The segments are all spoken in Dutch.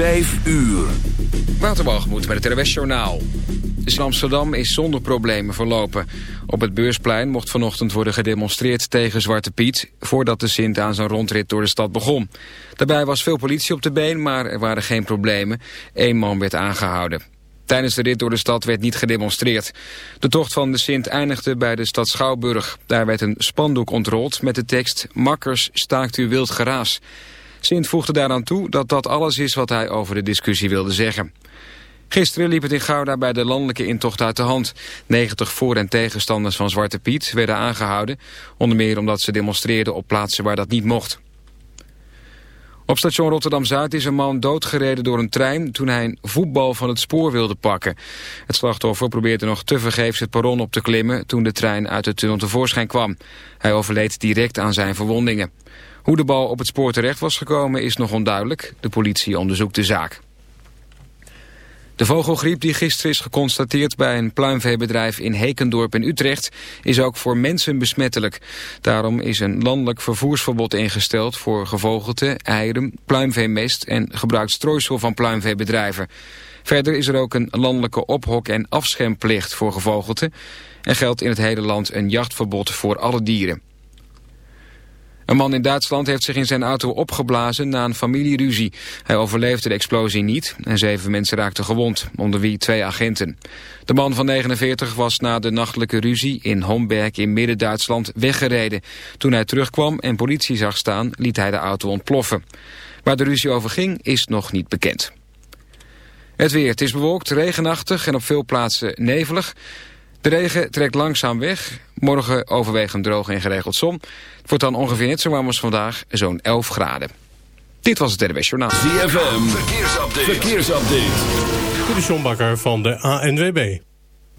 5 uur. Waterbalgemoed met het RWS Journaal. In Amsterdam is zonder problemen verlopen. Op het Beursplein mocht vanochtend worden gedemonstreerd tegen Zwarte Piet... voordat de Sint aan zijn rondrit door de stad begon. Daarbij was veel politie op de been, maar er waren geen problemen. Eén man werd aangehouden. Tijdens de rit door de stad werd niet gedemonstreerd. De tocht van de Sint eindigde bij de stad Schouwburg. Daar werd een spandoek ontrold met de tekst... Makkers, staakt u wild geraas. Sint voegde daaraan toe dat dat alles is wat hij over de discussie wilde zeggen. Gisteren liep het in Gouda bij de landelijke intocht uit de hand. 90 voor- en tegenstanders van Zwarte Piet werden aangehouden. Onder meer omdat ze demonstreerden op plaatsen waar dat niet mocht. Op station Rotterdam-Zuid is een man doodgereden door een trein... toen hij een voetbal van het spoor wilde pakken. Het slachtoffer probeerde nog tevergeefs het perron op te klimmen... toen de trein uit de tunnel tevoorschijn kwam. Hij overleed direct aan zijn verwondingen. Hoe de bal op het spoor terecht was gekomen is nog onduidelijk. De politie onderzoekt de zaak. De vogelgriep die gisteren is geconstateerd bij een pluimveebedrijf in Hekendorp in Utrecht is ook voor mensen besmettelijk. Daarom is een landelijk vervoersverbod ingesteld voor gevogelte, eieren, pluimveemest en gebruikt strooisel van pluimveebedrijven. Verder is er ook een landelijke ophok- en afschemplicht voor gevogelte en geldt in het hele land een jachtverbod voor alle dieren. Een man in Duitsland heeft zich in zijn auto opgeblazen na een familieruzie. Hij overleefde de explosie niet en zeven mensen raakten gewond, onder wie twee agenten. De man van 49 was na de nachtelijke ruzie in Homberg in Midden-Duitsland weggereden. Toen hij terugkwam en politie zag staan, liet hij de auto ontploffen. Waar de ruzie over ging, is nog niet bekend. Het weer, het is bewolkt, regenachtig en op veel plaatsen nevelig. De regen trekt langzaam weg. Morgen overwegend droog en geregeld zon. Het wordt dan ongeveer net zo warm als vandaag, zo'n 11 graden. Dit was het RWS Journaal. ZFM, verkeersupdate. verkeersupdate. De Sjombakker van de ANWB.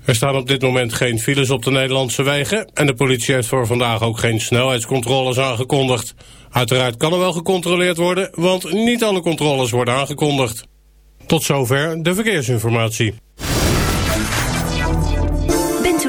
Er staan op dit moment geen files op de Nederlandse wegen... en de politie heeft voor vandaag ook geen snelheidscontroles aangekondigd. Uiteraard kan er wel gecontroleerd worden... want niet alle controles worden aangekondigd. Tot zover de verkeersinformatie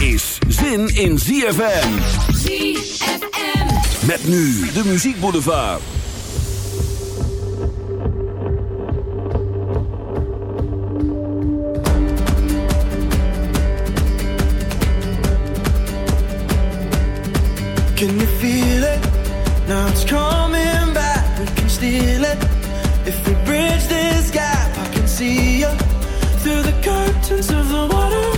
Is zin in ZFM. ZFM. Met nu de Muziek Boulevard. Can you feel it? Now it's coming back. We can steal it. If we bridge this gap, I can see you through the curtains of the waterfall.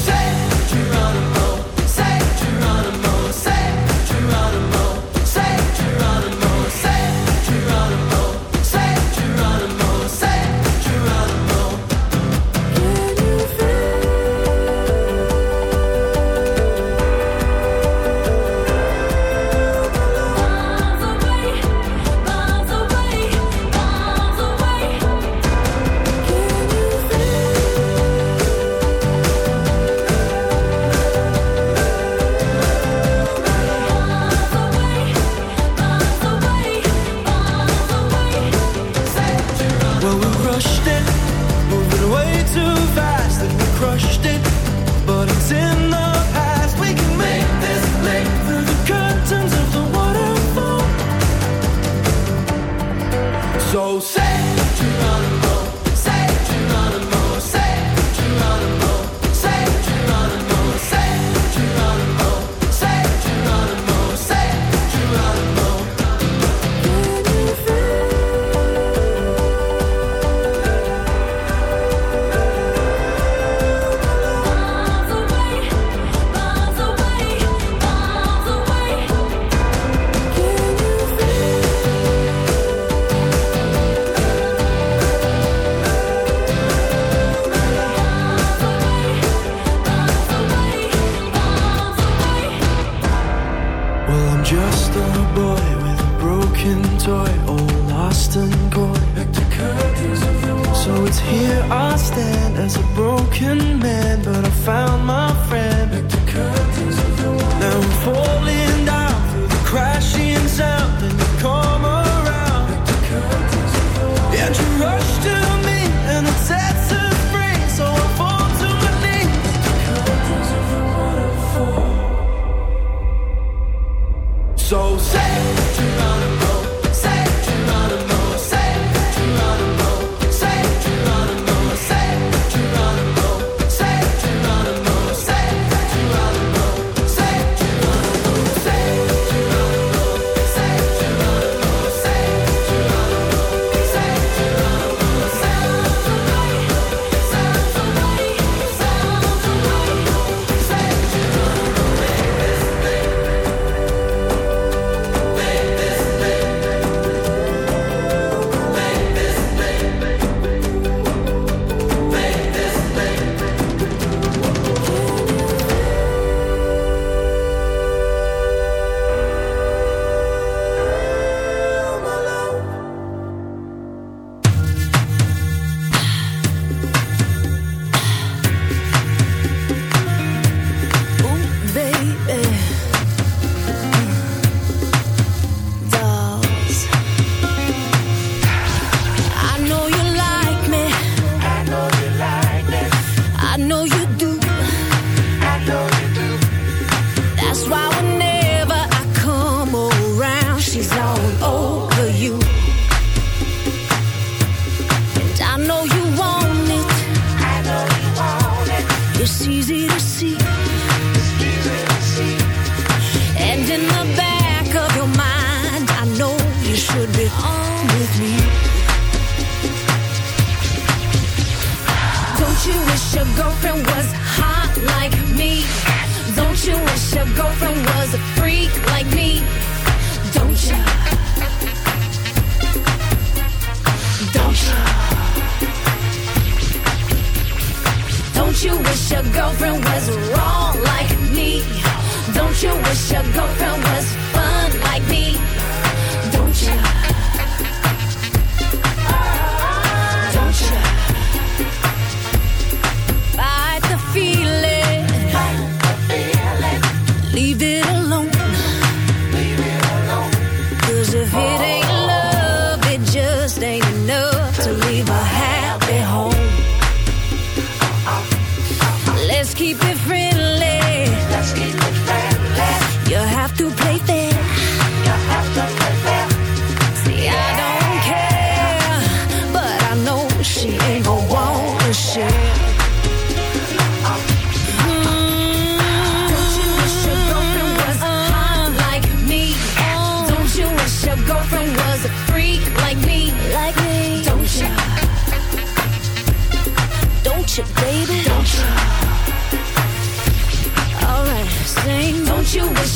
keep it free.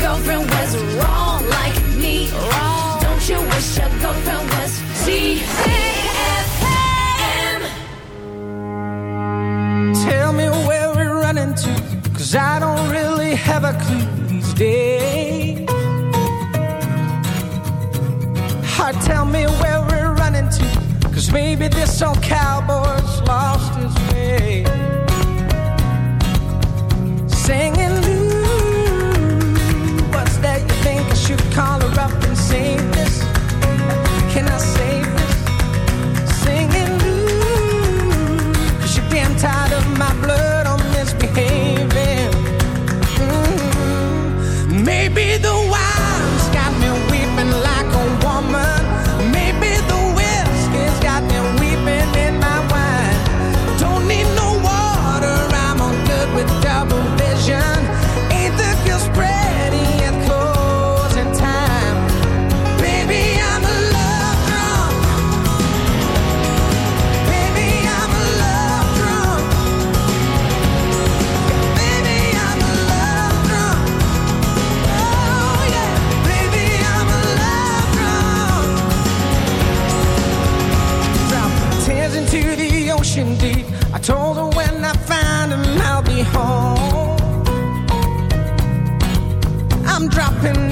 girlfriend was wrong like me? Wrong. Don't you wish your girlfriend was C A F M? Tell me where we're running to, cause I don't really have a clue these days. Heart, tell me where we're running to, cause maybe this old cowboy's lost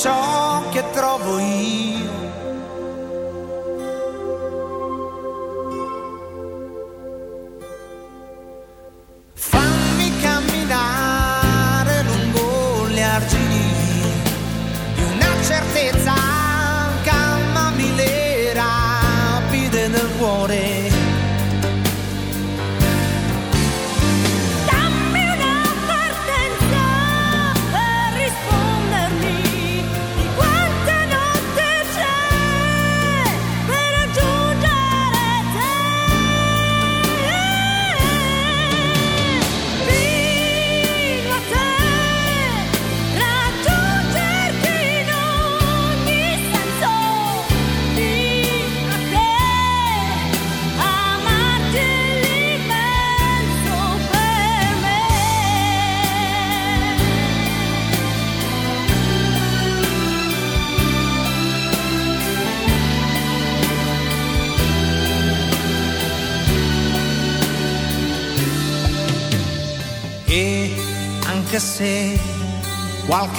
So.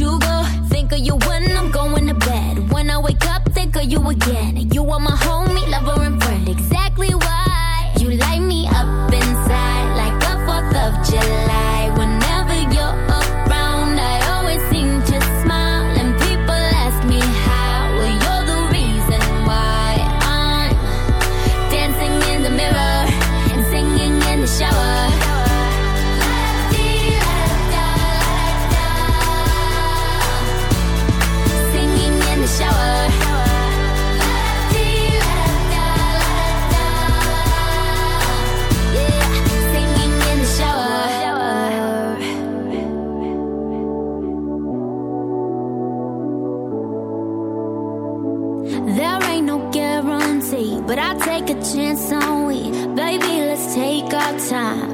you go. Think of you when minutes, we? Baby, let's take our time.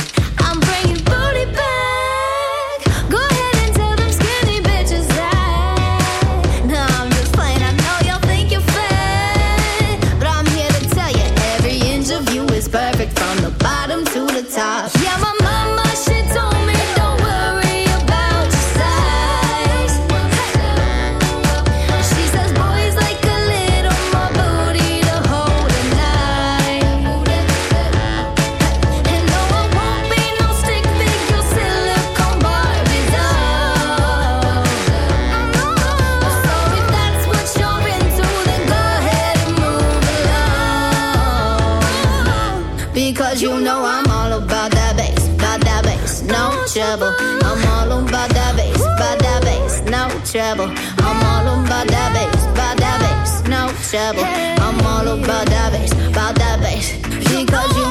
I'm all about that bass, about that bass, no trouble. I'm all about that bass, about that bass. Because you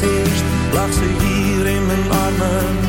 het lag ze hier in mijn armen.